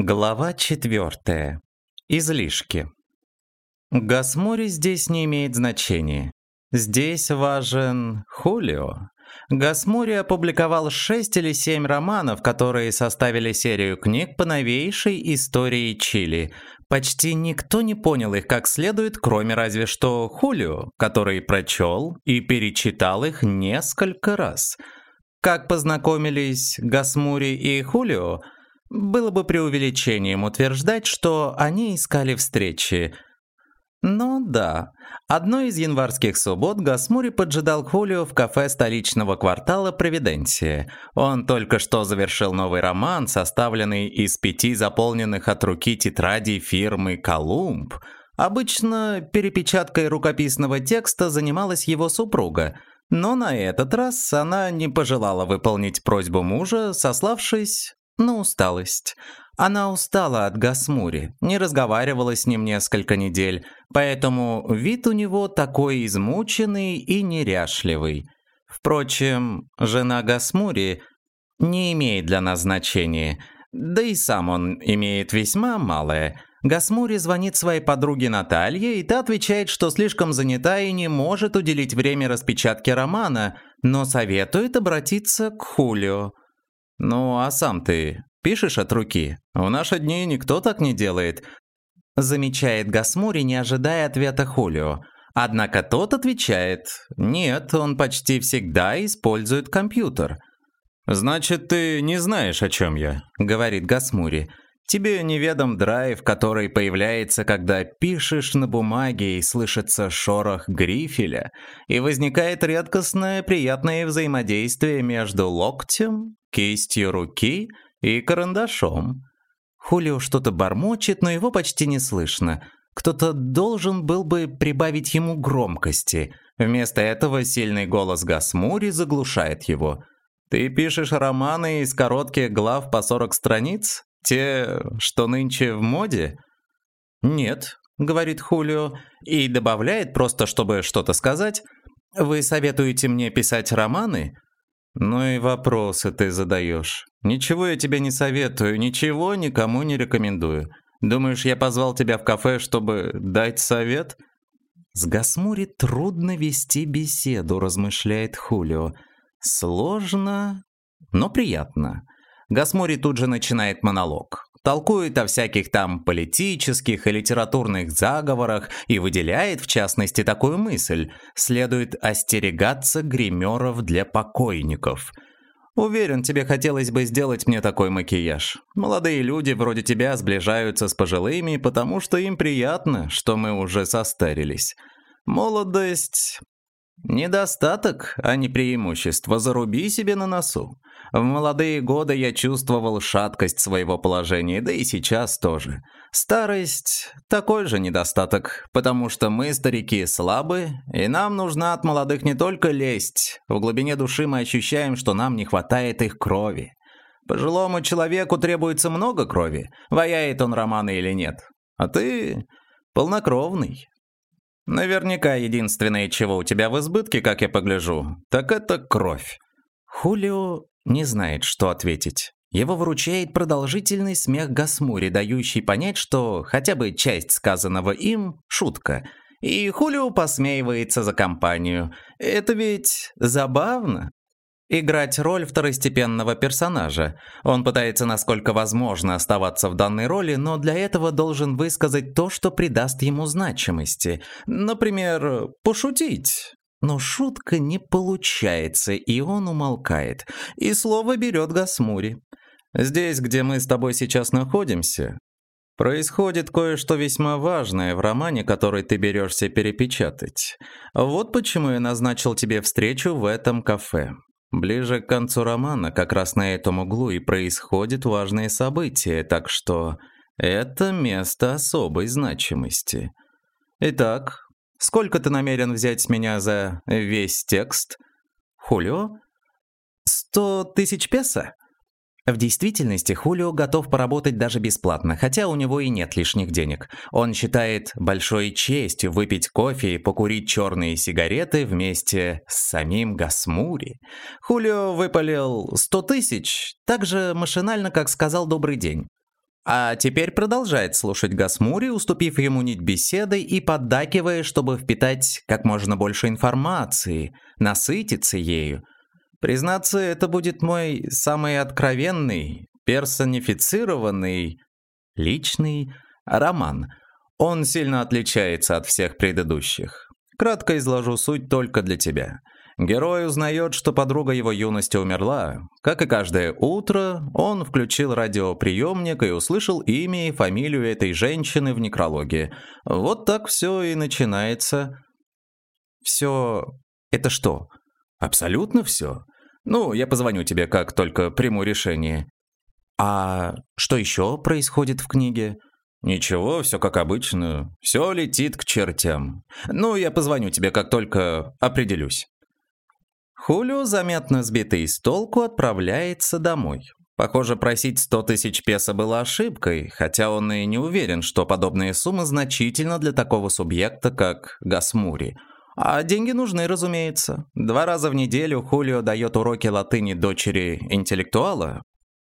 Глава четвертая. Излишки. Гасмури здесь не имеет значения. Здесь важен Хулио. Гасмури опубликовал шесть или семь романов, которые составили серию книг по новейшей истории Чили. Почти никто не понял их как следует, кроме разве что Хулио, который прочел и перечитал их несколько раз. Как познакомились Гасмури и Хулио – было бы преувеличением утверждать, что они искали встречи. Но да, одной из январских суббот Гасмури поджидал Хулио в кафе столичного квартала Провиденция. Он только что завершил новый роман, составленный из пяти заполненных от руки тетрадей фирмы «Колумб». Обычно перепечаткой рукописного текста занималась его супруга, но на этот раз она не пожелала выполнить просьбу мужа, сославшись на усталость. Она устала от Гасмури, не разговаривала с ним несколько недель, поэтому вид у него такой измученный и неряшливый. Впрочем, жена Гасмури не имеет для нас значения, да и сам он имеет весьма малое. Гасмури звонит своей подруге Наталье, и та отвечает, что слишком занята и не может уделить время распечатке романа, но советует обратиться к Хулио. «Ну, а сам ты пишешь от руки? В наши дни никто так не делает», замечает Гасмури, не ожидая ответа Хулио. Однако тот отвечает, «Нет, он почти всегда использует компьютер». «Значит, ты не знаешь, о чем я», — говорит Гасмури. Тебе неведом драйв, который появляется, когда пишешь на бумаге и слышится шорох грифеля, и возникает редкостное приятное взаимодействие между локтем, кистью руки и карандашом. Хулио что-то бормочет, но его почти не слышно. Кто-то должен был бы прибавить ему громкости. Вместо этого сильный голос Гасмури заглушает его. «Ты пишешь романы из коротких глав по 40 страниц? Те, что нынче в моде? Нет, говорит Хулио, и добавляет просто, чтобы что-то сказать. Вы советуете мне писать романы? Ну и вопросы ты задаешь. Ничего я тебе не советую, ничего никому не рекомендую. Думаешь, я позвал тебя в кафе, чтобы дать совет? С Гасмури трудно вести беседу, размышляет Хулио. Сложно, но приятно. Гасмори тут же начинает монолог. Толкует о всяких там политических и литературных заговорах и выделяет, в частности, такую мысль. Следует остерегаться гримеров для покойников. Уверен, тебе хотелось бы сделать мне такой макияж. Молодые люди вроде тебя сближаются с пожилыми, потому что им приятно, что мы уже состарились. Молодость Недостаток, а не преимущество, заруби себе на носу. В молодые годы я чувствовал шаткость своего положения, да и сейчас тоже. Старость – такой же недостаток, потому что мы, старики, слабы, и нам нужна от молодых не только лесть. В глубине души мы ощущаем, что нам не хватает их крови. Пожилому человеку требуется много крови, ваяет он романы или нет. А ты полнокровный, Наверняка единственное, чего у тебя в избытке, как я погляжу, так это кровь. Хулио не знает, что ответить. Его выручает продолжительный смех Гасмури, дающий понять, что хотя бы часть сказанного им – шутка. И Хулио посмеивается за компанию. Это ведь забавно играть роль второстепенного персонажа. Он пытается насколько возможно оставаться в данной роли, но для этого должен высказать то, что придаст ему значимости. Например, пошутить. Но шутка не получается, и он умолкает. И слово берет Гасмури. «Здесь, где мы с тобой сейчас находимся, происходит кое-что весьма важное в романе, который ты берешься перепечатать. Вот почему я назначил тебе встречу в этом кафе. Ближе к концу романа как раз на этом углу и происходят важные события, так что это место особой значимости. Итак, сколько ты намерен взять с меня за весь текст? Хулио? Сто тысяч песо? В действительности Хулио готов поработать даже бесплатно, хотя у него и нет лишних денег. Он считает большой честью выпить кофе и покурить черные сигареты вместе с самим Гасмури. Хулио выпалил 100 тысяч, так же машинально, как сказал «добрый день». А теперь продолжает слушать Гасмури, уступив ему нить беседы и поддакивая, чтобы впитать как можно больше информации, насытиться ею. Признаться, это будет мой самый откровенный, персонифицированный, личный роман. Он сильно отличается от всех предыдущих. Кратко изложу суть только для тебя. Герой узнает, что подруга его юности умерла. Как и каждое утро, он включил радиоприемник и услышал имя и фамилию этой женщины в некрологе. Вот так все и начинается. Все... Это что? Абсолютно все. Ну, я позвоню тебе, как только приму решение. А что еще происходит в книге? Ничего, все как обычно. Все летит к чертям. Ну, я позвоню тебе, как только определюсь. Хулио, заметно сбитый с толку, отправляется домой. Похоже, просить 100 тысяч песо было ошибкой, хотя он и не уверен, что подобные суммы значительны для такого субъекта, как Гасмури. А деньги нужны, разумеется. Два раза в неделю Хулио дает уроки латыни дочери интеллектуала,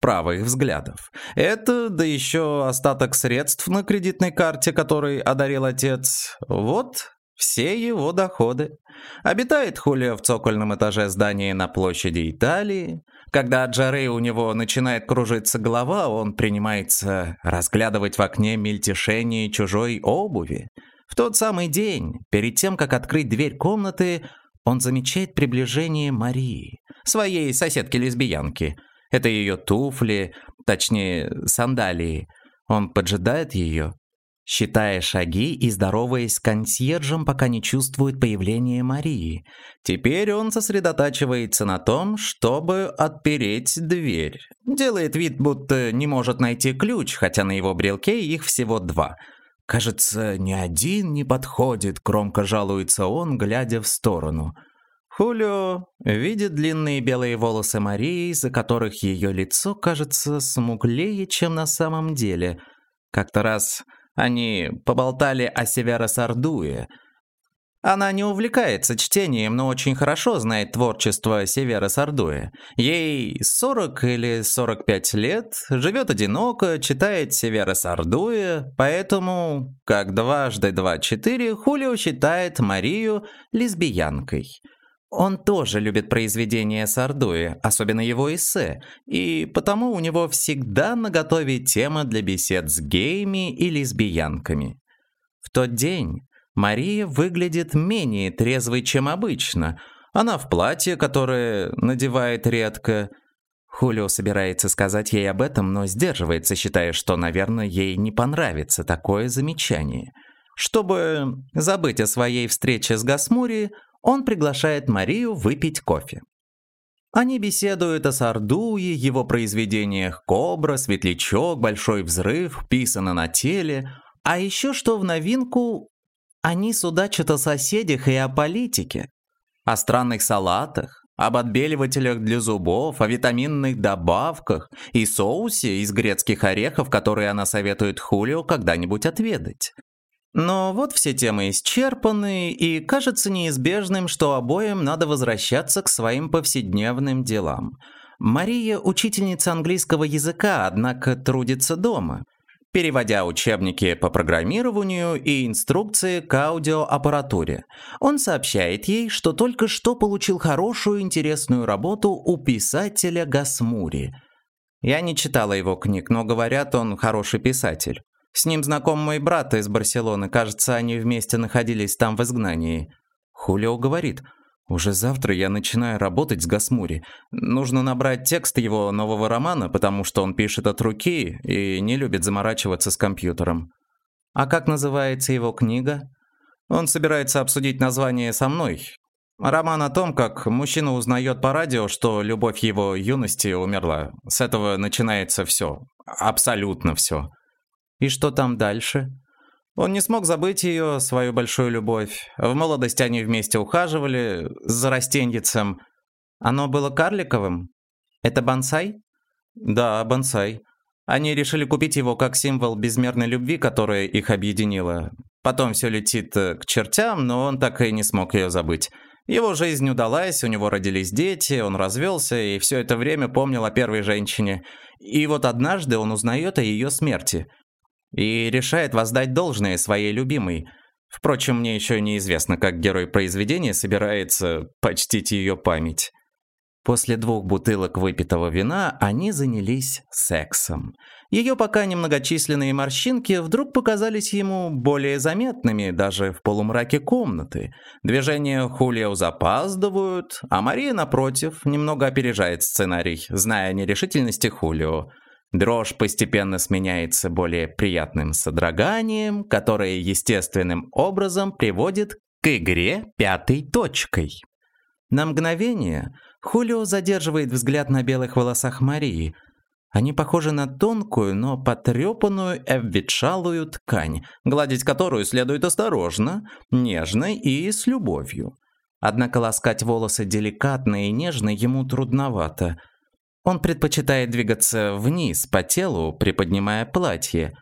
правых взглядов. Это, да еще остаток средств на кредитной карте, который одарил отец. Вот все его доходы. Обитает Хулио в цокольном этаже здания на площади Италии. Когда от жары у него начинает кружиться голова, он принимается разглядывать в окне мельтешение чужой обуви. В тот самый день, перед тем, как открыть дверь комнаты, он замечает приближение Марии, своей соседки-лесбиянки. Это ее туфли, точнее, сандалии. Он поджидает ее, считая шаги и здороваясь с консьержем, пока не чувствует появления Марии. Теперь он сосредотачивается на том, чтобы отпереть дверь. Делает вид, будто не может найти ключ, хотя на его брелке их всего два. Кажется, ни один не подходит, громко жалуется он, глядя в сторону. Хулио видит длинные белые волосы Марии, за которых ее лицо кажется смуглее, чем на самом деле. Как-то раз они поболтали о Северо Сардуе. Она не увлекается чтением, но очень хорошо знает творчество Севера Сардуя. Ей 40 или 45 лет, живет одиноко, читает Севера Сардуя, поэтому, как дважды два четыре, Хулио считает Марию лесбиянкой. Он тоже любит произведения Сардуи, особенно его эссе, и потому у него всегда наготове тема для бесед с геями и лесбиянками. В тот день Мария выглядит менее трезвой, чем обычно. Она в платье, которое надевает редко. Хулио собирается сказать ей об этом, но сдерживается, считая, что, наверное, ей не понравится такое замечание. Чтобы забыть о своей встрече с Гасмури, он приглашает Марию выпить кофе. Они беседуют о Сардуе, его произведениях «Кобра», «Светлячок», «Большой взрыв», «Писано на теле», а еще что в новинку, они судачат о соседях и о политике, о странных салатах, об отбеливателях для зубов, о витаминных добавках и соусе из грецких орехов, которые она советует Хулио когда-нибудь отведать. Но вот все темы исчерпаны, и кажется неизбежным, что обоим надо возвращаться к своим повседневным делам. Мария – учительница английского языка, однако трудится дома, переводя учебники по программированию и инструкции к аудиоаппаратуре. Он сообщает ей, что только что получил хорошую интересную работу у писателя Гасмури. Я не читала его книг, но говорят, он хороший писатель. С ним знаком мой брат из Барселоны. Кажется, они вместе находились там в изгнании. Хулио говорит, уже завтра я начинаю работать с Гасмури. Нужно набрать текст его нового романа, потому что он пишет от руки и не любит заморачиваться с компьютером. А как называется его книга? Он собирается обсудить название со мной. Роман о том, как мужчина узнает по радио, что любовь его юности умерла. С этого начинается все. Абсолютно все. И что там дальше? Он не смог забыть ее, свою большую любовь. В молодости они вместе ухаживали за растеньицем. Оно было карликовым? Это бонсай? Да, бонсай. Они решили купить его как символ безмерной любви, которая их объединила. Потом все летит э, к чертям, но он так и не смог ее забыть. Его жизнь удалась, у него родились дети, он развелся и все это время помнил о первой женщине. И вот однажды он узнает о ее смерти и решает воздать должное своей любимой. Впрочем, мне еще неизвестно, как герой произведения собирается почтить ее память. После двух бутылок выпитого вина они занялись сексом. Ее пока немногочисленные морщинки вдруг показались ему более заметными даже в полумраке комнаты. Движения Хулио запаздывают, а Мария, напротив, немного опережает сценарий, зная о нерешительности Хулио. Дрожь постепенно сменяется более приятным содроганием, которое естественным образом приводит к игре пятой точкой. На мгновение Хулио задерживает взгляд на белых волосах Марии – они похожи на тонкую, но потрепанную обветшалую ткань, гладить которую следует осторожно, нежно и с любовью. Однако ласкать волосы деликатно и нежно ему трудновато. Он предпочитает двигаться вниз по телу, приподнимая платье.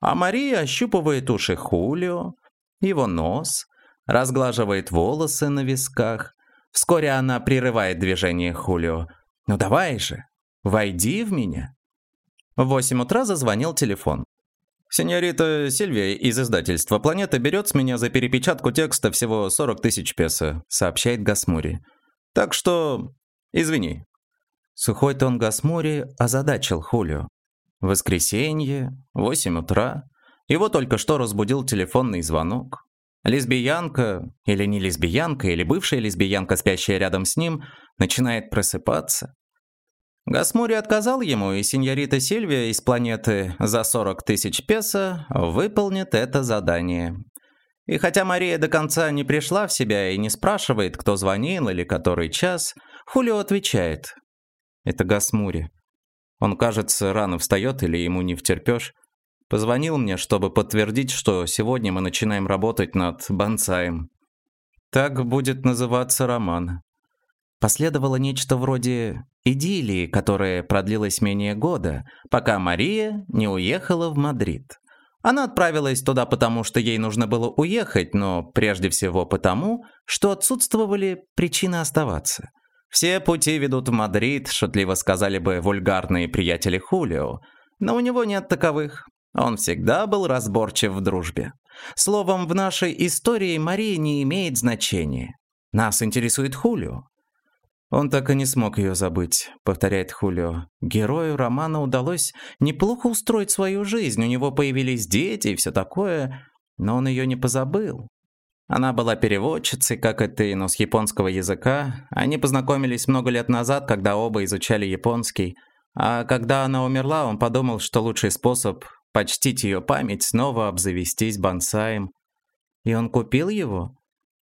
А Мария ощупывает уши Хулио, его нос, разглаживает волосы на висках. Вскоре она прерывает движение Хулио. «Ну давай же, Войди в меня». В 8 утра зазвонил телефон. «Сеньорита Сильвия из издательства «Планета» берет с меня за перепечатку текста всего 40 тысяч песо», сообщает Гасмури. «Так что... извини». Сухой тон Гасмури озадачил Хулио. Воскресенье, 8 утра. Его только что разбудил телефонный звонок. Лесбиянка, или не лесбиянка, или бывшая лесбиянка, спящая рядом с ним, начинает просыпаться. Гасмури отказал ему, и сеньорита Сильвия из планеты за 40 тысяч песо выполнит это задание. И хотя Мария до конца не пришла в себя и не спрашивает, кто звонил или который час, Хулио отвечает. Это Гасмури. Он, кажется, рано встает или ему не втерпешь. Позвонил мне, чтобы подтвердить, что сегодня мы начинаем работать над бонсаем. Так будет называться роман. Последовало нечто вроде идиллии, которая продлилась менее года, пока Мария не уехала в Мадрид. Она отправилась туда потому, что ей нужно было уехать, но прежде всего потому, что отсутствовали причины оставаться. «Все пути ведут в Мадрид», шутливо сказали бы вульгарные приятели Хулио, но у него нет таковых. Он всегда был разборчив в дружбе. Словом, в нашей истории Мария не имеет значения. Нас интересует Хулио. Он так и не смог ее забыть, повторяет Хулио. Герою романа удалось неплохо устроить свою жизнь, у него появились дети и все такое, но он ее не позабыл. Она была переводчицей, как и, но с японского языка. Они познакомились много лет назад, когда оба изучали японский. А когда она умерла, он подумал, что лучший способ почтить ее память снова обзавестись бонсаем. И он купил его?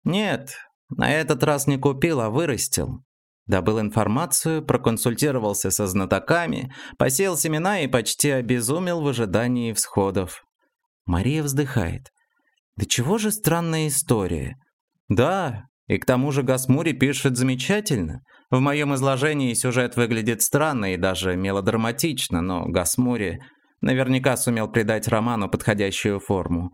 Нет, на этот раз не купил, а вырастил. Добыл информацию, проконсультировался со знатоками, посеял семена и почти обезумел в ожидании всходов. Мария вздыхает. Да чего же странная история? Да, и к тому же Гасмури пишет замечательно. В моем изложении сюжет выглядит странно и даже мелодраматично, но Гасмури наверняка сумел придать роману подходящую форму.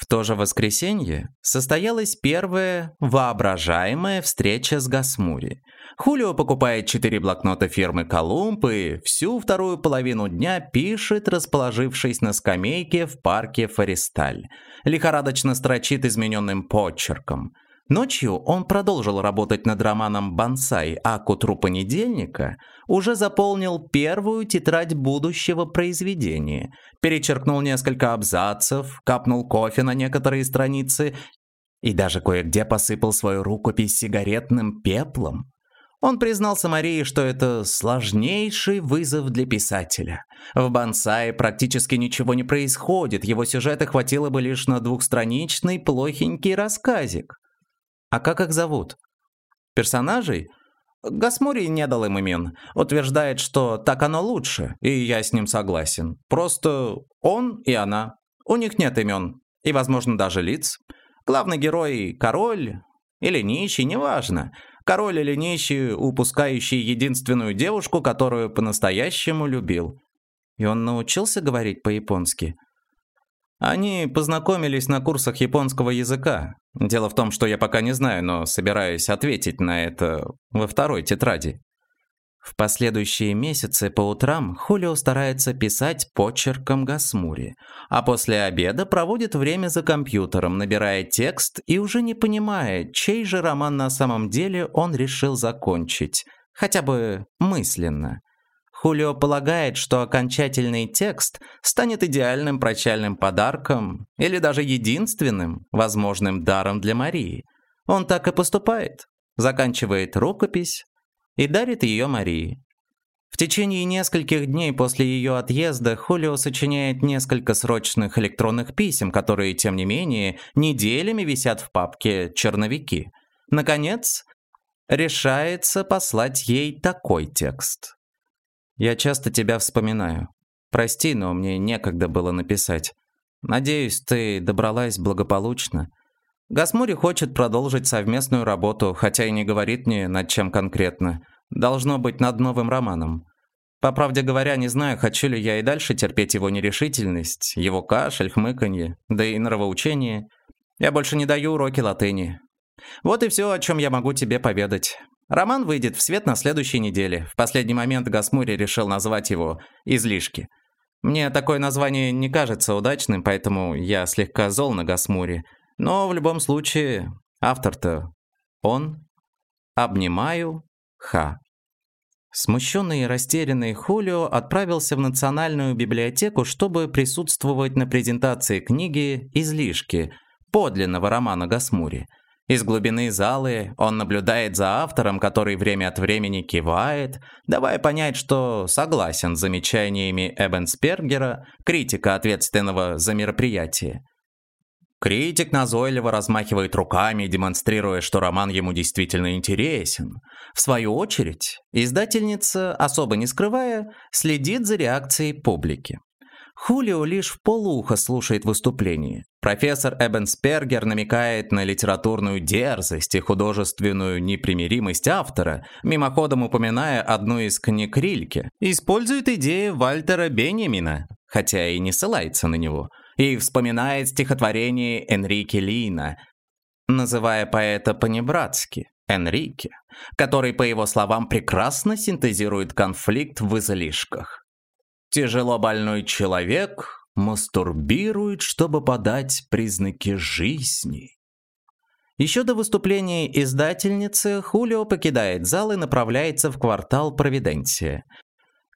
В то же воскресенье состоялась первая воображаемая встреча с Гасмури. Хулио покупает четыре блокнота фирмы «Колумб» и всю вторую половину дня пишет, расположившись на скамейке в парке Фористаль. Лихорадочно строчит измененным почерком – Ночью он продолжил работать над романом «Бонсай», а к утру понедельника уже заполнил первую тетрадь будущего произведения, перечеркнул несколько абзацев, капнул кофе на некоторые страницы и даже кое-где посыпал свою рукопись сигаретным пеплом. Он признался Марии, что это сложнейший вызов для писателя. В «Бонсае» практически ничего не происходит, его сюжета хватило бы лишь на двухстраничный плохенький рассказик. А как их зовут? Персонажей? Гасмурий не дал им имен. Утверждает, что так оно лучше, и я с ним согласен. Просто он и она. У них нет имен. И, возможно, даже лиц. Главный герой – король или нищий, неважно. Король или нищий, упускающий единственную девушку, которую по-настоящему любил. И он научился говорить по-японски. Они познакомились на курсах японского языка. Дело в том, что я пока не знаю, но собираюсь ответить на это во второй тетради. В последующие месяцы по утрам Хулио старается писать почерком Гасмури, а после обеда проводит время за компьютером, набирая текст и уже не понимая, чей же роман на самом деле он решил закончить, хотя бы мысленно. Хулио полагает, что окончательный текст станет идеальным прощальным подарком или даже единственным возможным даром для Марии. Он так и поступает. Заканчивает рукопись, и дарит ее Марии. В течение нескольких дней после ее отъезда Хулио сочиняет несколько срочных электронных писем, которые, тем не менее, неделями висят в папке «Черновики». Наконец, решается послать ей такой текст. «Я часто тебя вспоминаю. Прости, но мне некогда было написать. Надеюсь, ты добралась благополучно. Гасмури хочет продолжить совместную работу, хотя и не говорит мне, над чем конкретно. Должно быть, над новым романом. По правде говоря, не знаю, хочу ли я и дальше терпеть его нерешительность, его кашель, хмыканье, да и нравоучение. Я больше не даю уроки латыни. Вот и все, о чем я могу тебе поведать. Роман выйдет в свет на следующей неделе. В последний момент Гасмури решил назвать его «Излишки». Мне такое название не кажется удачным, поэтому я слегка зол на Гасмури – но в любом случае, автор-то он. Обнимаю. Ха. Смущенный и растерянный Хулио отправился в Национальную библиотеку, чтобы присутствовать на презентации книги «Излишки» подлинного романа Гасмури. Из глубины залы он наблюдает за автором, который время от времени кивает, давая понять, что согласен с замечаниями Эбенспергера, критика, ответственного за мероприятие. Критик назойливо размахивает руками, демонстрируя, что роман ему действительно интересен. В свою очередь, издательница, особо не скрывая, следит за реакцией публики. Хулио лишь в полуха слушает выступление. Профессор Эбенспергер намекает на литературную дерзость и художественную непримиримость автора, мимоходом упоминая одну из книг Рильке. Использует идеи Вальтера Бенемина, хотя и не ссылается на него – и вспоминает стихотворение Энрике Лина, называя поэта по-небратски Энрике, который, по его словам, прекрасно синтезирует конфликт в излишках. Тяжело больной человек мастурбирует, чтобы подать признаки жизни. Еще до выступления издательницы Хулио покидает зал и направляется в квартал Провиденция,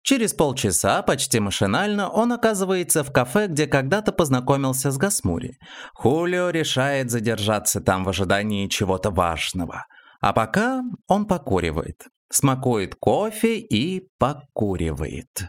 Через полчаса, почти машинально, он оказывается в кафе, где когда-то познакомился с Гасмури. Хулио решает задержаться там в ожидании чего-то важного. А пока он покуривает. Смакует кофе и покуривает.